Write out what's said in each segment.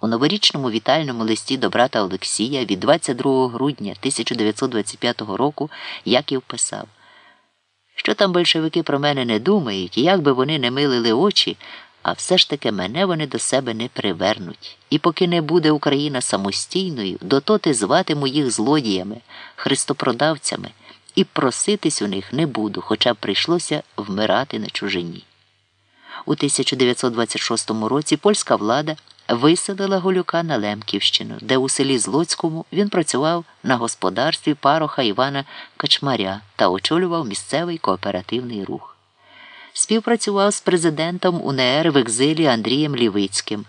У новорічному вітальному листі до брата Олексія від 22 грудня 1925 року Яків писав, що там большевики про мене не думають, і як би вони не милили очі, а все ж таки мене вони до себе не привернуть. І поки не буде Україна самостійною, дототи зватиму їх злодіями, христопродавцями, і проситись у них не буду, хоча б прийшлося вмирати на чужині. У 1926 році польська влада виселила Голюка на Лемківщину, де у селі Злоцькому він працював на господарстві пароха Івана Качмаря та очолював місцевий кооперативний рух. Співпрацював з президентом УНР в екзилі Андрієм Лівицьким.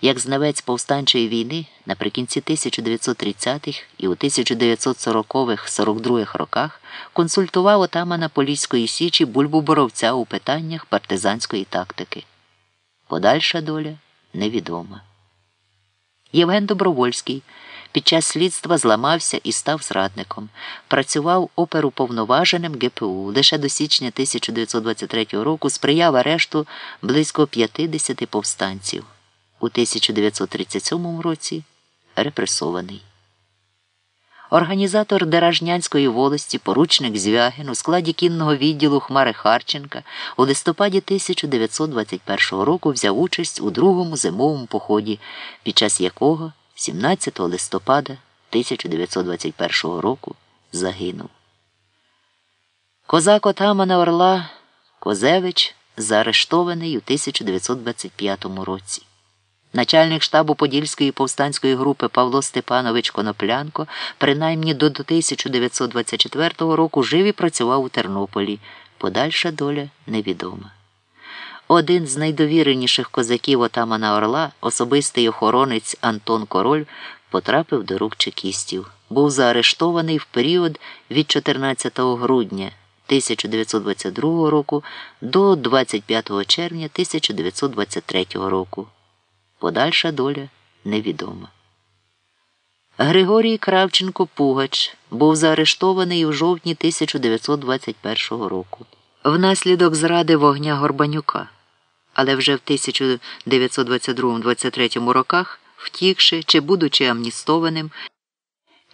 Як знавець повстанчої війни наприкінці 1930-х і у 1940-42-х роках консультував отамана Поліської Січі Бульбу Боровця у питаннях партизанської тактики. Подальша доля невідома. Євген Добровольський під час слідства зламався і став зрадником. Працював оперуповноваженим ГПУ. Лише до січня 1923 року сприяв арешту близько 50 повстанців. У 1937 році репресований. Організатор Деражнянської волості, поручник Звягин у складі кінного відділу Хмари Харченка у листопаді 1921 року взяв участь у другому зимовому поході, під час якого 17 листопада 1921 року загинув. Козак отамана Орла Козевич заарештований у 1925 році. Начальник штабу Подільської повстанської групи Павло Степанович Коноплянко, принаймні до 1924 року жив і працював у Тернополі. Подальша доля невідома. Один з найдовіреніших козаків отамана Орла, особистий охоронець Антон Король, потрапив до рук чекістів. Був заарештований в період від 14 грудня 1922 року до 25 червня 1923 року. Подальша доля невідома. Григорій Кравченко Пугач був заарештований у жовтні 1921 року внаслідок зради вогня Горбанюка, але вже в 1922-23 роках, втікши чи будучи амністованим,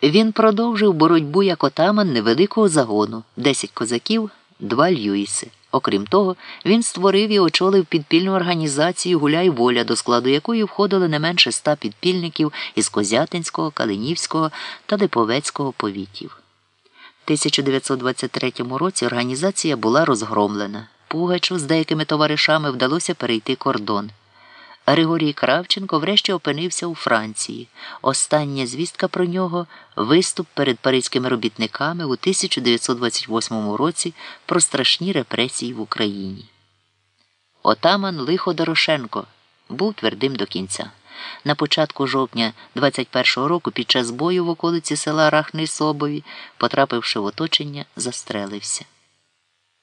він продовжив боротьбу як отаман невеликого загону 10 козаків, 2 Льюіси. Окрім того, він створив і очолив підпільну організацію Гуляй воля, до складу якої входили не менше ста підпільників із Козятинського, Калинівського та Липовецького повітів. У 1923 році організація була розгромлена. Пугачу з деякими товаришами вдалося перейти кордон. Григорій Кравченко врешті опинився у Франції. Остання звістка про нього виступ перед паризькими робітниками у 1928 році про страшні репресії в Україні. Отаман Лихо Дорошенко був твердим до кінця. На початку жовтня 21-го року під час бою в околиці села Рахни Собові, потрапивши в оточення, застрелився.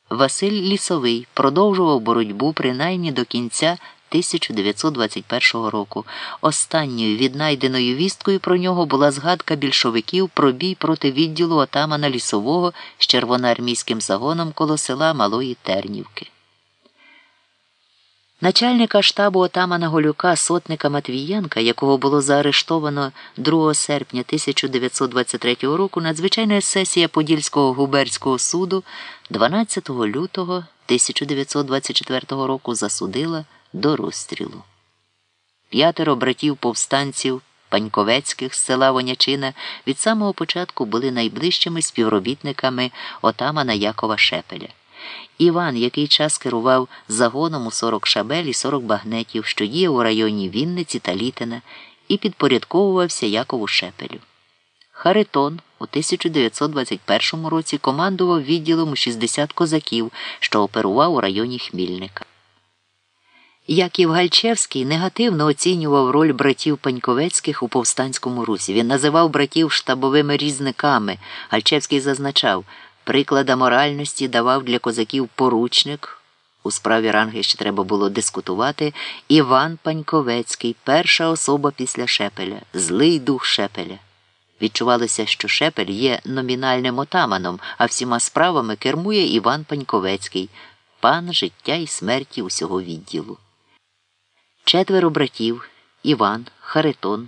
Василь Лісовий продовжував боротьбу принаймні до кінця 1921 року. Останньою віднайденою вісткою про нього була згадка більшовиків про бій проти відділу отамана лісового з червоноармійським загоном коло села Малої Тернівки. Начальника штабу отамана Голюка сотника Матвієнка, якого було заарештовано 2 серпня 1923 року, надзвичайна сесія Подільського губерського суду 12 лютого 1924 року засудила до розстрілу. П'ятеро братів повстанців Паньковецьких з села Вонячина від самого початку були найближчими співробітниками отамана Якова Шепеля. Іван, який час керував загоном у 40 шабель і 40 багнетів, що діяв у районі Вінниці та Літина, і підпорядковувався Якову Шепелю. Харитон у 1921 році командував відділом у 60 козаків, що оперував у районі Хмільника. Яків Гальчевський негативно оцінював роль братів Паньковецьких у повстанському русі. Він називав братів штабовими різниками. Гальчевський зазначав, приклада моральності давав для козаків поручник. У справі ранги ще треба було дискутувати. Іван Паньковецький, перша особа після Шепеля, злий дух Шепеля. Відчувалося, що Шепель є номінальним отаманом, а всіма справами кермує Іван Паньковецький, пан життя і смерті усього відділу. Четверо братів Іван, Харитон,